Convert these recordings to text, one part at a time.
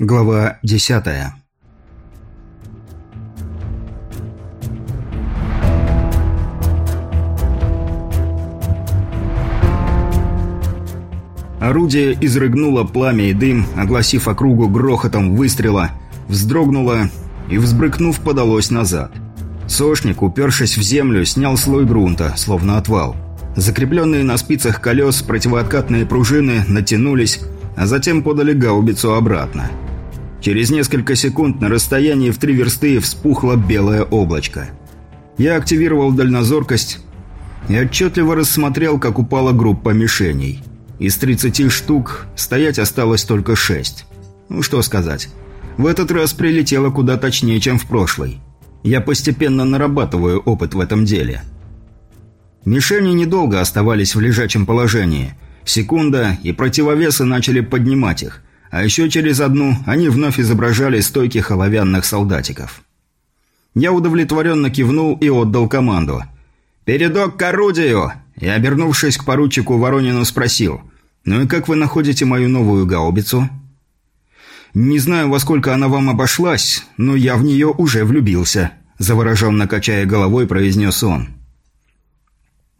Глава десятая Орудие изрыгнуло пламя и дым, огласив округу грохотом выстрела, вздрогнуло и, взбрыкнув, подалось назад. Сошник, упершись в землю, снял слой грунта, словно отвал. Закрепленные на спицах колес противооткатные пружины натянулись, а затем подали гаубицу обратно. Через несколько секунд на расстоянии в три версты вспухло белое облачко. Я активировал дальнозоркость и отчетливо рассмотрел, как упала группа мишеней. Из 30 штук стоять осталось только 6. Ну что сказать. В этот раз прилетело куда точнее, чем в прошлый. Я постепенно нарабатываю опыт в этом деле. Мишени недолго оставались в лежачем положении. Секунда, и противовесы начали поднимать их. А еще через одну они вновь изображали стойких оловянных солдатиков. Я удовлетворенно кивнул и отдал команду. «Передок к орудию!» И, обернувшись к поручику Воронину, спросил. «Ну и как вы находите мою новую гаубицу?» «Не знаю, во сколько она вам обошлась, но я в нее уже влюбился», завороженно качая головой, произнес он.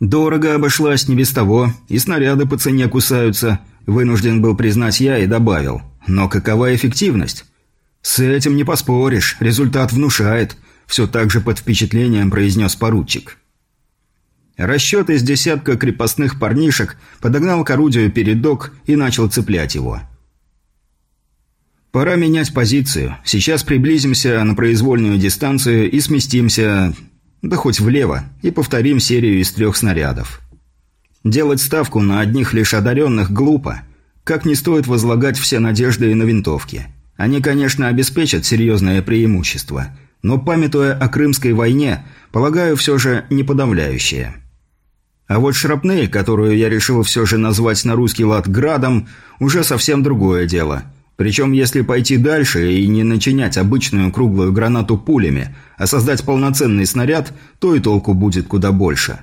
«Дорого обошлась, не без того, и снаряды по цене кусаются», вынужден был признать я и добавил. «Но какова эффективность?» «С этим не поспоришь, результат внушает», все так же под впечатлением произнес поручик. Расчет из десятка крепостных парнишек подогнал к орудию передок и начал цеплять его. Пора менять позицию. Сейчас приблизимся на произвольную дистанцию и сместимся, да хоть влево, и повторим серию из трех снарядов. Делать ставку на одних лишь одаренных глупо. Как не стоит возлагать все надежды и на винтовки. Они, конечно, обеспечат серьезное преимущество, но, памятуя о Крымской войне, полагаю, все же не подавляющее. А вот шрапнель, которую я решил все же назвать на русский лад «градом», уже совсем другое дело – причем, если пойти дальше и не начинять обычную круглую гранату пулями, а создать полноценный снаряд, то и толку будет куда больше.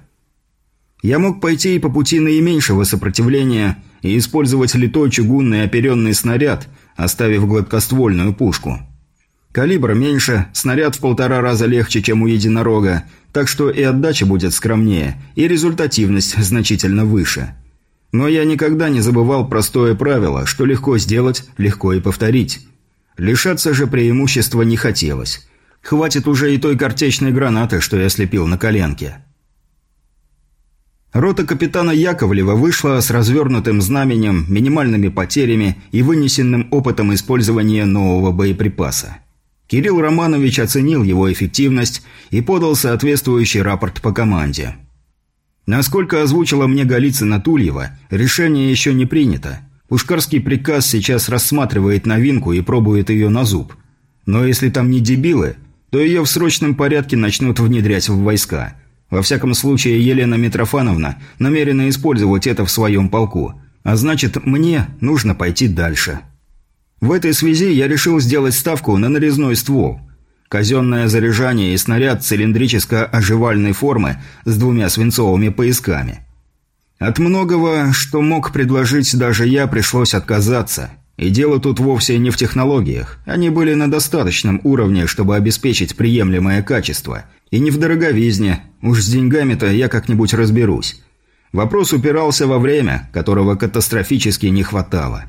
Я мог пойти и по пути наименьшего сопротивления и использовать литой чугунный оперенный снаряд, оставив гладкоствольную пушку. Калибр меньше, снаряд в полтора раза легче, чем у единорога, так что и отдача будет скромнее, и результативность значительно выше – но я никогда не забывал простое правило, что легко сделать, легко и повторить. Лишаться же преимущества не хотелось. Хватит уже и той картечной гранаты, что я слепил на коленке. Рота капитана Яковлева вышла с развернутым знаменем, минимальными потерями и вынесенным опытом использования нового боеприпаса. Кирилл Романович оценил его эффективность и подал соответствующий рапорт по команде. Насколько озвучила мне Голицына Тульева, решение еще не принято. Пушкарский приказ сейчас рассматривает новинку и пробует ее на зуб. Но если там не дебилы, то ее в срочном порядке начнут внедрять в войска. Во всяком случае, Елена Митрофановна намерена использовать это в своем полку. А значит, мне нужно пойти дальше. В этой связи я решил сделать ставку на нарезной ствол – Казенное заряжание и снаряд цилиндрическо-оживальной формы с двумя свинцовыми поясками. От многого, что мог предложить даже я, пришлось отказаться. И дело тут вовсе не в технологиях. Они были на достаточном уровне, чтобы обеспечить приемлемое качество. И не в дороговизне. Уж с деньгами-то я как-нибудь разберусь. Вопрос упирался во время, которого катастрофически не хватало.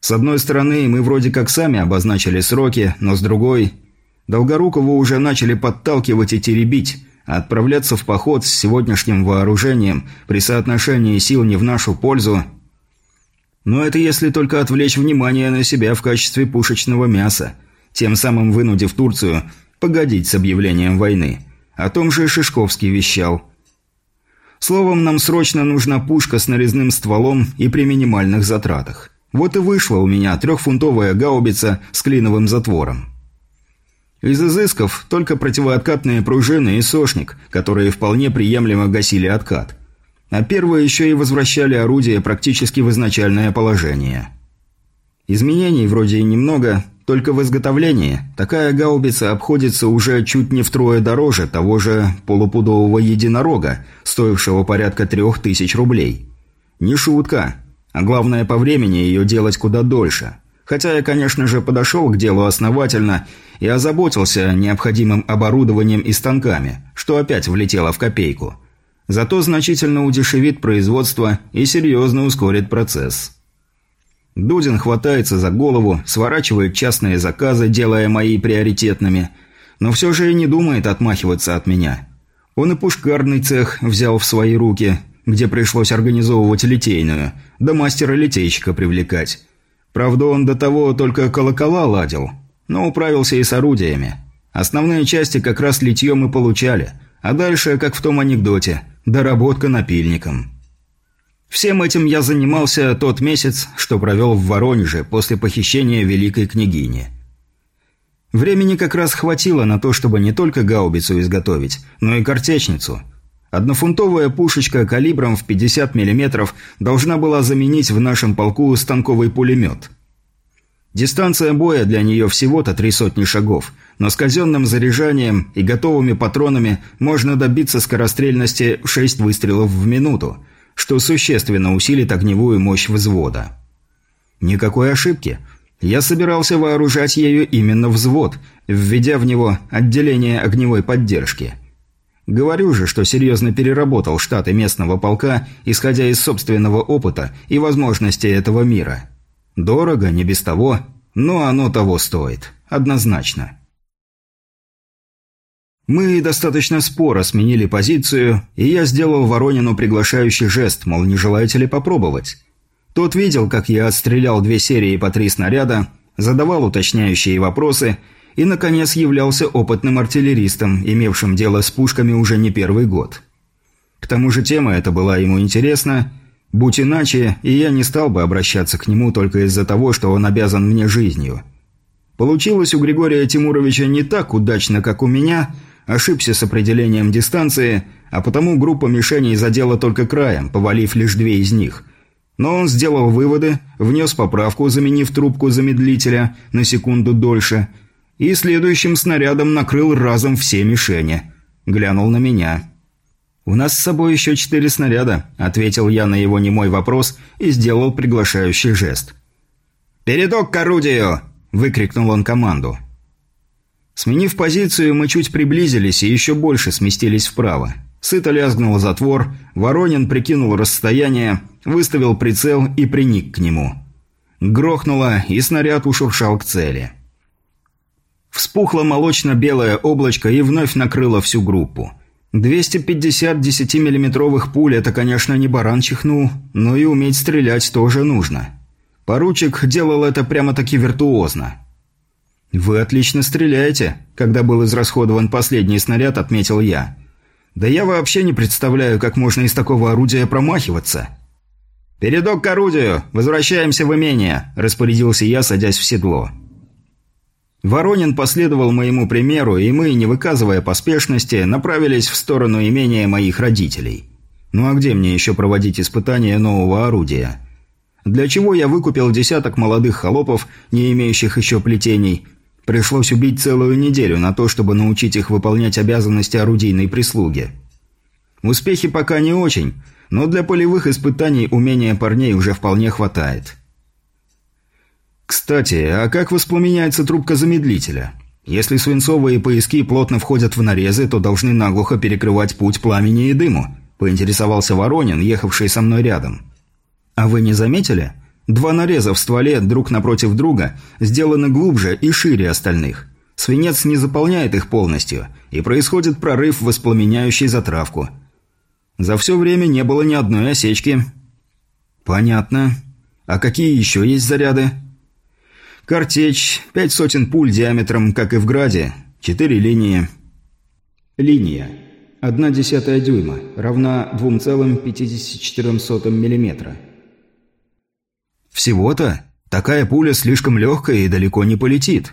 С одной стороны, мы вроде как сами обозначили сроки, но с другой Долгорукову уже начали подталкивать и теребить, а отправляться в поход с сегодняшним вооружением при соотношении сил не в нашу пользу. Но это если только отвлечь внимание на себя в качестве пушечного мяса, тем самым вынудив Турцию погодить с объявлением войны. О том же Шишковский вещал. Словом, нам срочно нужна пушка с нарезным стволом и при минимальных затратах. Вот и вышла у меня трехфунтовая гаубица с клиновым затвором. Из изысков только противооткатные пружины и сошник, которые вполне приемлемо гасили откат. А первые еще и возвращали орудие практически в изначальное положение. Изменений вроде и немного, только в изготовлении такая гаубица обходится уже чуть не втрое дороже того же полупудового единорога, стоившего порядка трех тысяч рублей. Не шутка, а главное по времени ее делать куда дольше – Хотя я, конечно же, подошел к делу основательно и озаботился необходимым оборудованием и станками, что опять влетело в копейку. Зато значительно удешевит производство и серьезно ускорит процесс. Дудин хватается за голову, сворачивает частные заказы, делая мои приоритетными, но все же и не думает отмахиваться от меня. Он и пушкарный цех взял в свои руки, где пришлось организовывать литейную, да мастера-литейщика привлекать. Правда, он до того только колокола ладил, но управился и с орудиями. Основные части как раз литьем и получали, а дальше, как в том анекдоте, доработка напильником. Всем этим я занимался тот месяц, что провел в Воронеже после похищения великой княгини. Времени как раз хватило на то, чтобы не только гаубицу изготовить, но и картечницу. Однофунтовая пушечка калибром в 50 мм должна была заменить в нашем полку станковый пулемет. Дистанция боя для нее всего-то три сотни шагов, но с казенным заряжанием и готовыми патронами можно добиться скорострельности в 6 выстрелов в минуту – что существенно усилит огневую мощь взвода. Никакой ошибки. Я собирался вооружать ею именно взвод, введя в него отделение огневой поддержки. Говорю же, что серьезно переработал штаты местного полка, исходя из собственного опыта и возможностей этого мира. Дорого, не без того, но оно того стоит. Однозначно. Мы достаточно споро сменили позицию, и я сделал Воронину приглашающий жест, мол, не желаете ли попробовать. Тот видел, как я отстрелял две серии по три снаряда, задавал уточняющие вопросы и, наконец, являлся опытным артиллеристом, имевшим дело с пушками уже не первый год. К тому же тема эта была ему интересна, будь иначе, и я не стал бы обращаться к нему только из-за того, что он обязан мне жизнью. Получилось у Григория Тимуровича не так удачно, как у меня – ошибся с определением дистанции, а потому группа мишеней задела только краем, повалив лишь две из них. Но он сделал выводы, внес поправку, заменив трубку замедлителя на секунду дольше, и следующим снарядом накрыл разом все мишени. Глянул на меня. «У нас с собой еще четыре снаряда», – ответил я на его немой вопрос и сделал приглашающий жест. «Передок к орудию!» – выкрикнул он команду. Сменив позицию, мы чуть приблизились и еще больше сместились вправо. Сыто лязгнул затвор, Воронин прикинул расстояние, выставил прицел и приник к нему. Грохнуло, и снаряд ушуршал к цели. Вспухло молочно-белое облачко и вновь накрыло всю группу. 250 10-миллиметровых пуль – это, конечно, не баран чихнул, но и уметь стрелять тоже нужно. Поручик делал это прямо-таки виртуозно. «Вы отлично стреляете», – когда был израсходован последний снаряд, отметил я. «Да я вообще не представляю, как можно из такого орудия промахиваться». «Передок к орудию! Возвращаемся в имение!» – распорядился я, садясь в седло. Воронин последовал моему примеру, и мы, не выказывая поспешности, направились в сторону имения моих родителей. Ну а где мне еще проводить испытания нового орудия? Для чего я выкупил десяток молодых холопов, не имеющих еще плетений, Пришлось убить целую неделю на то, чтобы научить их выполнять обязанности орудийной прислуги. Успехи пока не очень, но для полевых испытаний умения парней уже вполне хватает. Кстати, а как воспламеняется трубка замедлителя? Если свинцовые пояски плотно входят в нарезы, то должны наглухо перекрывать путь пламени и дыму, поинтересовался Воронин, ехавший со мной рядом. А вы не заметили? Два нареза в стволе друг напротив друга сделаны глубже и шире остальных. Свинец не заполняет их полностью, и происходит прорыв воспламеняющий затравку. За все время не было ни одной осечки. Понятно. А какие еще есть заряды? Картечь, пять сотен пуль диаметром, как и в Граде, четыре линии. Линия. Одна десятая дюйма, равна 2,54 миллиметра. Всего-то? Такая пуля слишком легкая и далеко не полетит.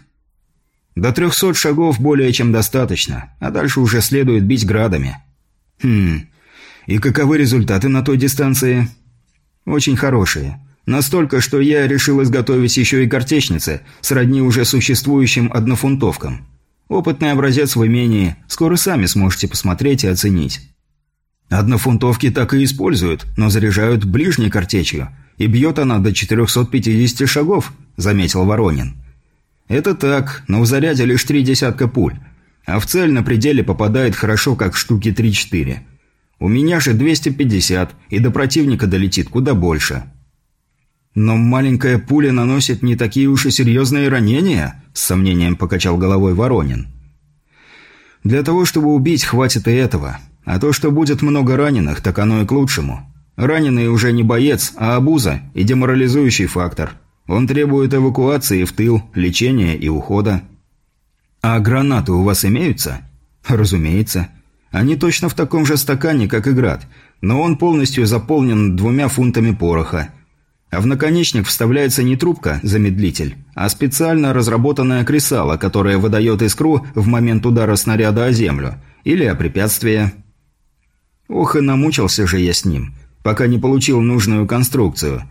До трехсот шагов более чем достаточно, а дальше уже следует бить градами. Хм, и каковы результаты на той дистанции? Очень хорошие. Настолько, что я решил изготовить еще и картечницы, сродни уже существующим однофунтовкам. Опытный образец в имении, скоро сами сможете посмотреть и оценить. Однофунтовки так и используют, но заряжают ближней картечью, и бьет она до 450 шагов», – заметил Воронин. «Это так, но в заряде лишь три десятка пуль, а в цель на пределе попадает хорошо, как штуки 3-4. У меня же 250, и до противника долетит куда больше». «Но маленькая пуля наносит не такие уж и серьезные ранения», – с сомнением покачал головой Воронин. «Для того, чтобы убить, хватит и этого. А то, что будет много раненых, так оно и к лучшему. Раненый уже не боец, а обуза и деморализующий фактор. Он требует эвакуации в тыл, лечения и ухода». «А гранаты у вас имеются?» «Разумеется. Они точно в таком же стакане, как и град, но он полностью заполнен двумя фунтами пороха» в наконечник вставляется не трубка, замедлитель, а специально разработанное кресало, которое выдает искру в момент удара снаряда о землю или о препятствие. Ох и намучился же я с ним, пока не получил нужную конструкцию.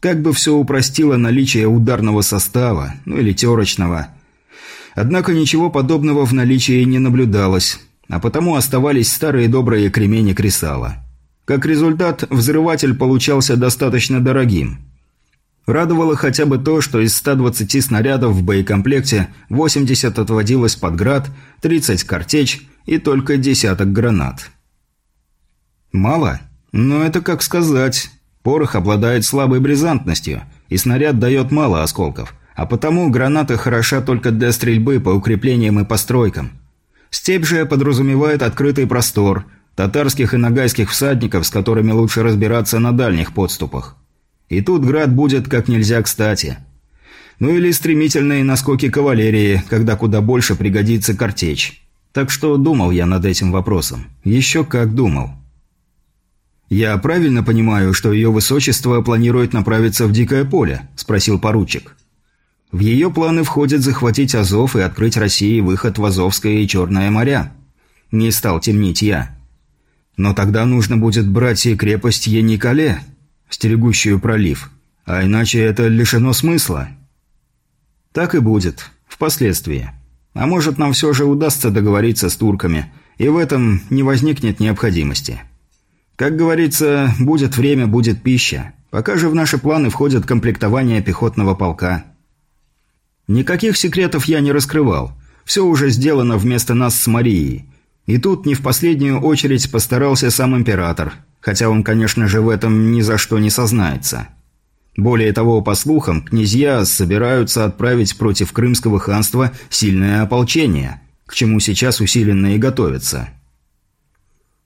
Как бы все упростило наличие ударного состава, ну или терочного. Однако ничего подобного в наличии не наблюдалось, а потому оставались старые добрые кремени кресала. Как результат, взрыватель получался достаточно дорогим. Радовало хотя бы то, что из 120 снарядов в боекомплекте 80 отводилось под град, 30 картечь и только десяток гранат. Мало? Но это как сказать. Порох обладает слабой бризантностью, и снаряд дает мало осколков, а потому граната хороша только для стрельбы по укреплениям и постройкам. Степь же подразумевает открытый простор – татарских и нагайских всадников, с которыми лучше разбираться на дальних подступах. И тут град будет как нельзя кстати. Ну или стремительные наскоки кавалерии, когда куда больше пригодится картечь. Так что думал я над этим вопросом. Еще как думал. «Я правильно понимаю, что ее высочество планирует направиться в Дикое поле?» – спросил поручик. «В ее планы входит захватить Азов и открыть России выход в Азовское и Черное моря». Не стал темнить я. Но тогда нужно будет брать и крепость Еникале, стерегущую пролив, а иначе это лишено смысла. Так и будет, впоследствии. А может, нам все же удастся договориться с турками, и в этом не возникнет необходимости. Как говорится, будет время, будет пища. Пока же в наши планы входит комплектование пехотного полка. Никаких секретов я не раскрывал. Все уже сделано вместо нас с Марией. И тут не в последнюю очередь постарался сам император, хотя он, конечно же, в этом ни за что не сознается. Более того, по слухам, князья собираются отправить против Крымского ханства сильное ополчение, к чему сейчас усиленно и готовятся.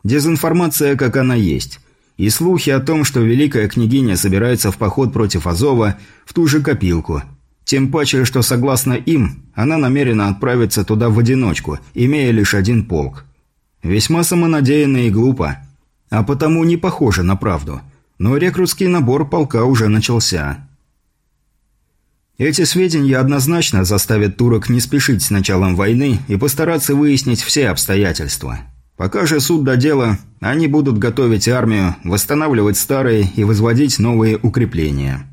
Дезинформация, как она есть, и слухи о том, что великая княгиня собирается в поход против Азова, в ту же копилку. Тем паче, что согласно им, она намерена отправиться туда в одиночку, имея лишь один полк. Весьма самонадеянно и глупо, а потому не похоже на правду. Но рекрутский набор полка уже начался. Эти сведения однозначно заставят турок не спешить с началом войны и постараться выяснить все обстоятельства. Пока же суд до дела, они будут готовить армию, восстанавливать старые и возводить новые укрепления.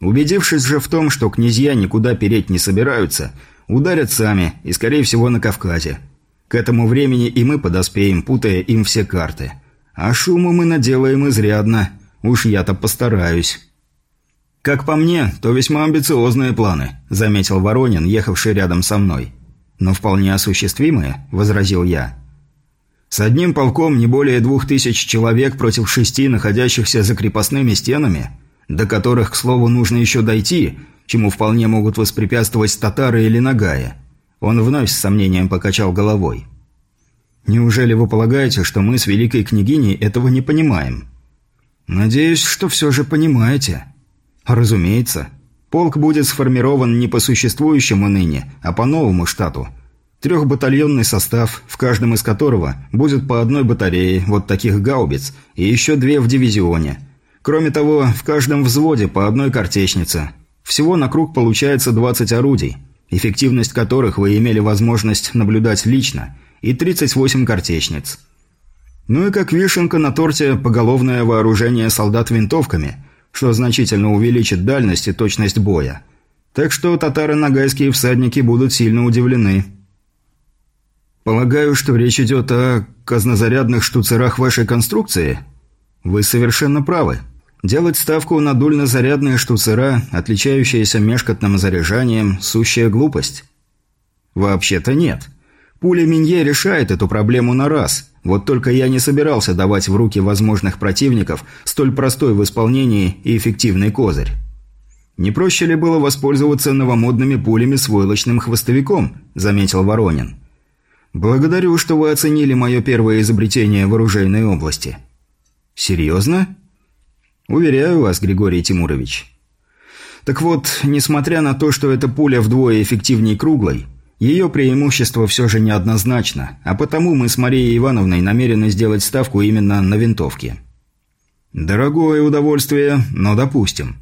Убедившись же в том, что князья никуда переть не собираются, ударят сами и, скорее всего, на Кавказе – к этому времени и мы подоспеем, путая им все карты. А шуму мы наделаем изрядно. Уж я-то постараюсь. «Как по мне, то весьма амбициозные планы», – заметил Воронин, ехавший рядом со мной. «Но вполне осуществимые», – возразил я. «С одним полком не более двух тысяч человек против шести, находящихся за крепостными стенами, до которых, к слову, нужно еще дойти, чему вполне могут воспрепятствовать татары или нагая. Он вновь с сомнением покачал головой. «Неужели вы полагаете, что мы с великой княгиней этого не понимаем?» «Надеюсь, что все же понимаете». «Разумеется. Полк будет сформирован не по существующему ныне, а по новому штату. Трехбатальонный состав, в каждом из которого будет по одной батарее вот таких гаубиц и еще две в дивизионе. Кроме того, в каждом взводе по одной картечнице. Всего на круг получается 20 орудий эффективность которых вы имели возможность наблюдать лично, и 38 картечниц. Ну и как вишенка на торте поголовное вооружение солдат винтовками, что значительно увеличит дальность и точность боя. Так что татары-нагайские всадники будут сильно удивлены. Полагаю, что речь идет о казнозарядных штуцерах вашей конструкции? Вы совершенно правы. Делать ставку на дульнозарядные штуцера, отличающиеся мешкотным заряжанием, сущая глупость. Вообще-то нет. Пуля Минье решает эту проблему на раз. Вот только я не собирался давать в руки возможных противников столь простой в исполнении и эффективный козырь. «Не проще ли было воспользоваться новомодными пулями с войлочным хвостовиком?» – заметил Воронин. «Благодарю, что вы оценили мое первое изобретение в оружейной области». «Серьезно?» Уверяю вас, Григорий Тимурович. Так вот, несмотря на то, что эта пуля вдвое эффективнее круглой, ее преимущество все же неоднозначно, а потому мы с Марией Ивановной намерены сделать ставку именно на винтовке. Дорогое удовольствие, но допустим.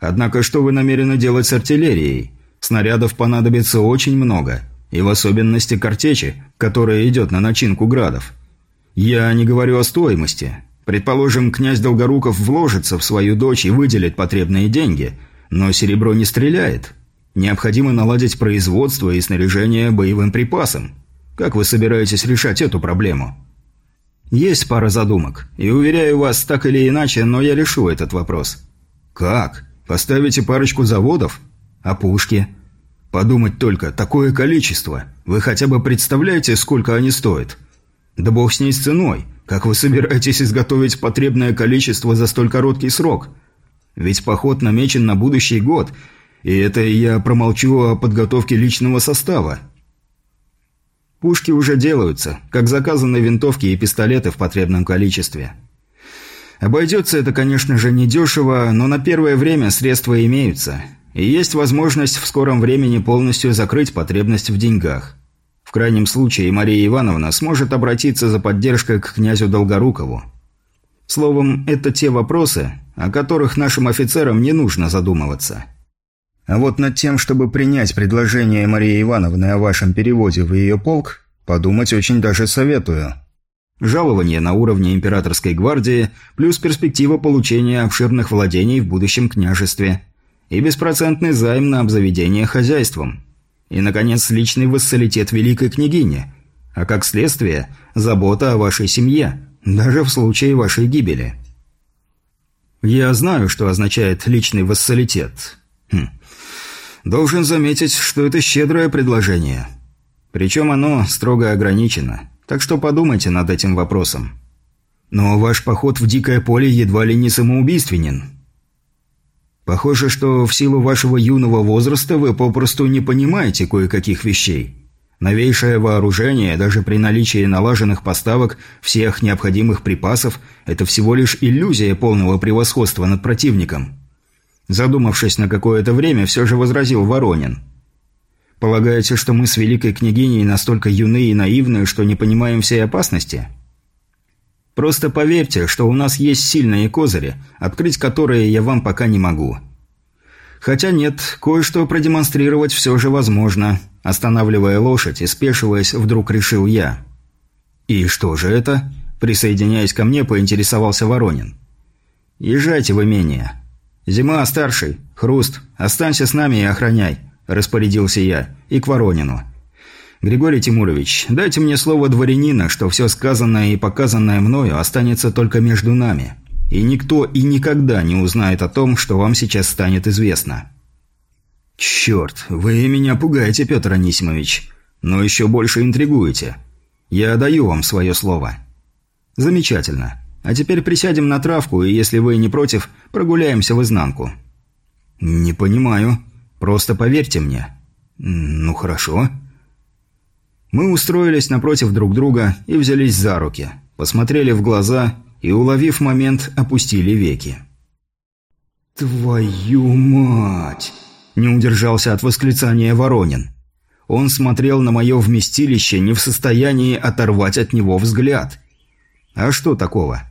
Однако что вы намерены делать с артиллерией? Снарядов понадобится очень много, и в особенности картечи, которая идет на начинку градов. Я не говорю о стоимости. Предположим, князь Долгоруков вложится в свою дочь и выделит потребные деньги, но серебро не стреляет. Необходимо наладить производство и снаряжение боевым припасом. Как вы собираетесь решать эту проблему? Есть пара задумок, и уверяю вас, так или иначе, но я решу этот вопрос. Как? Поставите парочку заводов? А пушки? Подумать только, такое количество. Вы хотя бы представляете, сколько они стоят? Да бог с ней с ценой. Как вы собираетесь изготовить потребное количество за столь короткий срок? Ведь поход намечен на будущий год, и это я промолчу о подготовке личного состава. Пушки уже делаются, как заказанные винтовки и пистолеты в потребном количестве. Обойдется это, конечно же, недешево, но на первое время средства имеются, и есть возможность в скором времени полностью закрыть потребность в деньгах. В крайнем случае Мария Ивановна сможет обратиться за поддержкой к князю Долгорукову. Словом, это те вопросы, о которых нашим офицерам не нужно задумываться. А вот над тем, чтобы принять предложение Марии Ивановны о вашем переводе в ее полк, подумать очень даже советую. Жалование на уровне императорской гвардии, плюс перспектива получения обширных владений в будущем княжестве и беспроцентный займ на обзаведение хозяйством – и, наконец, личный вассалитет великой княгини, а как следствие – забота о вашей семье, даже в случае вашей гибели. Я знаю, что означает личный вассалитет. Хм. Должен заметить, что это щедрое предложение. Причем оно строго ограничено, так что подумайте над этим вопросом. Но ваш поход в дикое поле едва ли не самоубийственен. Похоже, что в силу вашего юного возраста вы попросту не понимаете кое-каких вещей. Новейшее вооружение, даже при наличии налаженных поставок всех необходимых припасов, это всего лишь иллюзия полного превосходства над противником. Задумавшись на какое-то время, все же возразил Воронин. «Полагаете, что мы с великой княгиней настолько юны и наивны, что не понимаем всей опасности?» Просто поверьте, что у нас есть сильные козыри, открыть которые я вам пока не могу. Хотя нет, кое-что продемонстрировать все же возможно. Останавливая лошадь и спешиваясь, вдруг решил я. «И что же это?» Присоединяясь ко мне, поинтересовался Воронин. «Езжайте в имение. Зима, старший. Хруст. Останься с нами и охраняй», – распорядился я. И к Воронину. «Григорий Тимурович, дайте мне слово дворянина, что все сказанное и показанное мною останется только между нами, и никто и никогда не узнает о том, что вам сейчас станет известно». «Черт, вы меня пугаете, Петр Анисимович, но еще больше интригуете. Я даю вам свое слово». «Замечательно. А теперь присядем на травку, и если вы не против, прогуляемся в изнанку». «Не понимаю. Просто поверьте мне». «Ну, хорошо». Мы устроились напротив друг друга и взялись за руки, посмотрели в глаза и, уловив момент, опустили веки. «Твою мать!» – не удержался от восклицания Воронин. Он смотрел на мое вместилище, не в состоянии оторвать от него взгляд. А что такого?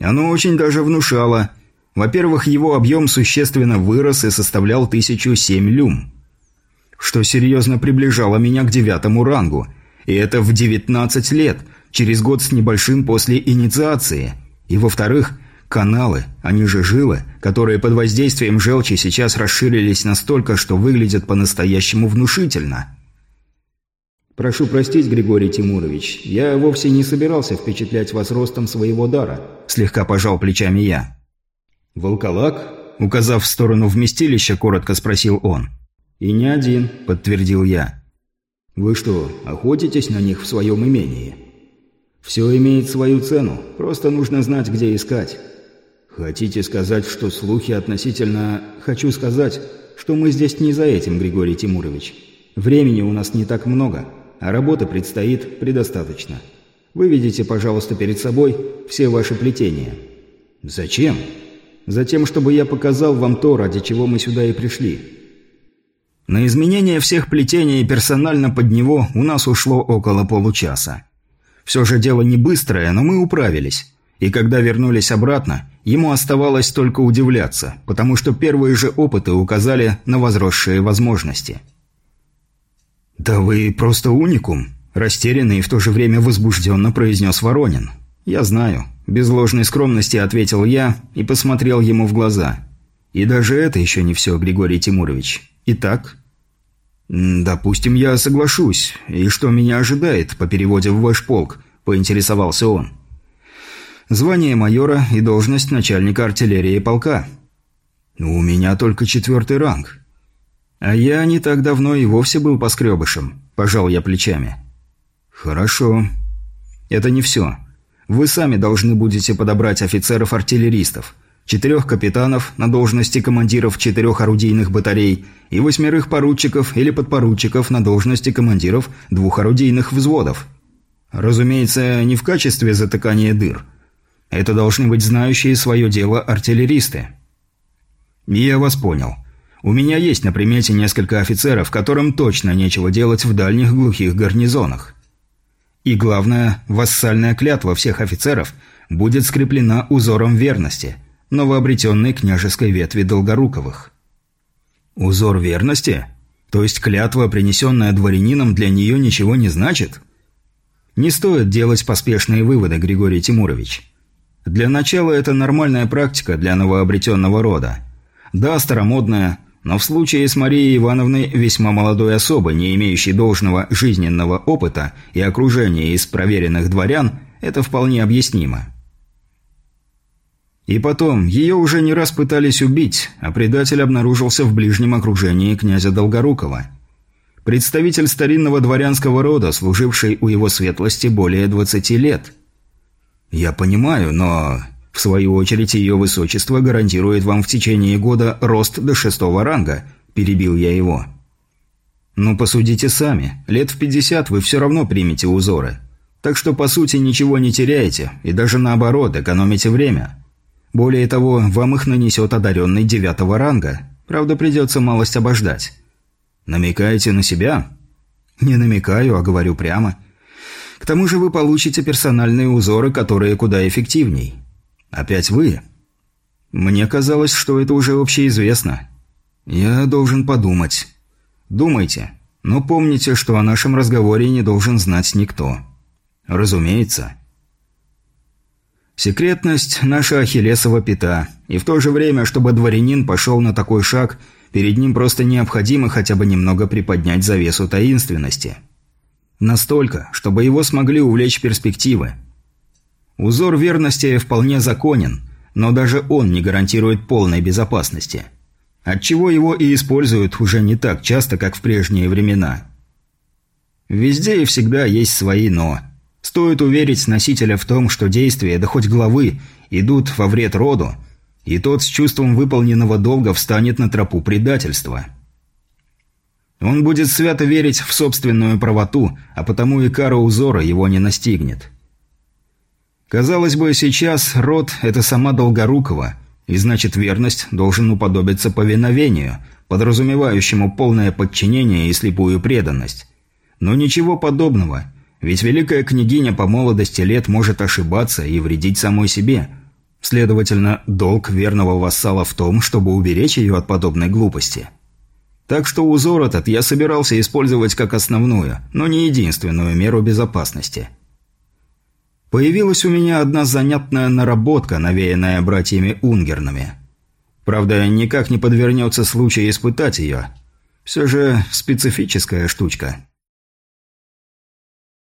Оно очень даже внушало. Во-первых, его объем существенно вырос и составлял тысячу семь люм. Что серьезно приближало меня к девятому рангу – и это в 19 лет, через год с небольшим после инициации. И во-вторых, каналы, они же жилы, которые под воздействием желчи сейчас расширились настолько, что выглядят по-настоящему внушительно. «Прошу простить, Григорий Тимурович, я вовсе не собирался впечатлять вас ростом своего дара», – слегка пожал плечами я. «Волколак?» – указав в сторону вместилища, коротко спросил он. «И не один», – подтвердил я. «Вы что, охотитесь на них в своем имении?» «Все имеет свою цену, просто нужно знать, где искать». «Хотите сказать, что слухи относительно...» «Хочу сказать, что мы здесь не за этим, Григорий Тимурович. Времени у нас не так много, а работы предстоит предостаточно. Выведите, пожалуйста, перед собой все ваши плетения». «Зачем?» «Затем, чтобы я показал вам то, ради чего мы сюда и пришли». На изменение всех плетений персонально под него у нас ушло около получаса. Все же дело не быстрое, но мы управились. И когда вернулись обратно, ему оставалось только удивляться, потому что первые же опыты указали на возросшие возможности. «Да вы просто уникум», – растерянно и в то же время возбужденно произнес Воронин. «Я знаю», – без ложной скромности ответил я и посмотрел ему в глаза. «И даже это еще не все, Григорий Тимурович. Итак?» «Допустим, я соглашусь. И что меня ожидает по переводе в ваш полк?» – поинтересовался он. «Звание майора и должность начальника артиллерии полка». «У меня только четвертый ранг. «А я не так давно и вовсе был поскребышем», – пожал я плечами. «Хорошо. Это не все. Вы сами должны будете подобрать офицеров-артиллеристов, четырех капитанов на должности командиров четырех орудийных батарей и восьмерых поручиков или подпоручиков на должности командиров двух орудийных взводов. Разумеется, не в качестве затыкания дыр. Это должны быть знающие свое дело артиллеристы». «Я вас понял». У меня есть на примете несколько офицеров, которым точно нечего делать в дальних глухих гарнизонах. И главное, вассальная клятва всех офицеров будет скреплена узором верности, новообретенной княжеской ветви Долгоруковых. Узор верности? То есть клятва, принесенная дворянином, для нее ничего не значит? Не стоит делать поспешные выводы, Григорий Тимурович. Для начала это нормальная практика для новообретенного рода. Да, старомодная, но в случае с Марией Ивановной, весьма молодой особой, не имеющей должного жизненного опыта и окружения из проверенных дворян, это вполне объяснимо. И потом, ее уже не раз пытались убить, а предатель обнаружился в ближнем окружении князя Долгорукова. Представитель старинного дворянского рода, служивший у его светлости более 20 лет. Я понимаю, но в свою очередь, ее высочество гарантирует вам в течение года рост до шестого ранга», – перебил я его. «Ну, посудите сами. Лет в пятьдесят вы все равно примете узоры. Так что, по сути, ничего не теряете, и даже наоборот, экономите время. Более того, вам их нанесет одаренный девятого ранга. Правда, придется малость обождать». «Намекаете на себя?» «Не намекаю, а говорю прямо. К тому же вы получите персональные узоры, которые куда эффективней». «Опять вы?» «Мне казалось, что это уже общеизвестно. Я должен подумать». «Думайте, но помните, что о нашем разговоре не должен знать никто». «Разумеется». Секретность – наша ахиллесова пята, и в то же время, чтобы дворянин пошел на такой шаг, перед ним просто необходимо хотя бы немного приподнять завесу таинственности. Настолько, чтобы его смогли увлечь перспективы – Узор верности вполне законен, но даже он не гарантирует полной безопасности. Отчего его и используют уже не так часто, как в прежние времена. Везде и всегда есть свои «но». Стоит уверить носителя в том, что действия, да хоть главы, идут во вред роду, и тот с чувством выполненного долга встанет на тропу предательства. Он будет свято верить в собственную правоту, а потому и кара узора его не настигнет. Казалось бы, сейчас род – это сама Долгорукова, и значит верность должен уподобиться повиновению, подразумевающему полное подчинение и слепую преданность. Но ничего подобного, ведь великая княгиня по молодости лет может ошибаться и вредить самой себе. Следовательно, долг верного вассала в том, чтобы уберечь ее от подобной глупости. Так что узор этот я собирался использовать как основную, но не единственную меру безопасности – Появилась у меня одна занятная наработка, навеянная братьями Унгернами. Правда, никак не подвернется случай испытать ее. Все же специфическая штучка.